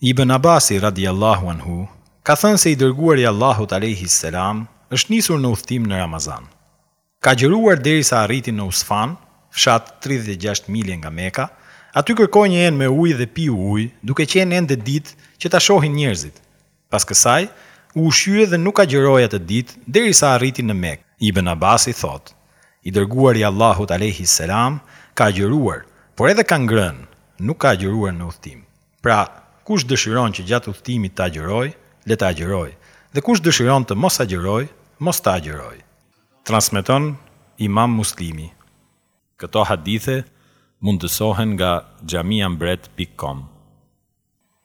Ibën Abasi, radijallahu anhu, ka thënë se i Dërguari i Allahut, alejhi selam, është nisur në udhëtim në Ramazan. Ka agjëruar derisa arriti në Usfan, fshat tridhjetë e gjashtë milje nga Meka, aty kërkoi një enë me ujë dhe piu ujë, duke qenë ende ditë që ta shohin njerëzit. Pas kësaj, u ushqye dhe nuk agjëroi atë ditë derisa arriti në Mekë. Ibën Abasi thotë, I Dërguari i Allahut, alejhi selam, ka agjëruar, por edhe ka ngrënë, nuk ka agjëruar në udhëtim. Pra, kush dëshiron që gjatë udhëtimit të agjërojë, le të agjërojë, dhe kush dëshiron të mos agjërojë, mos të agjërojë. Transmeton Imam Muslimi. Këto hadithe mundësohen nga xhamiambret pik kom.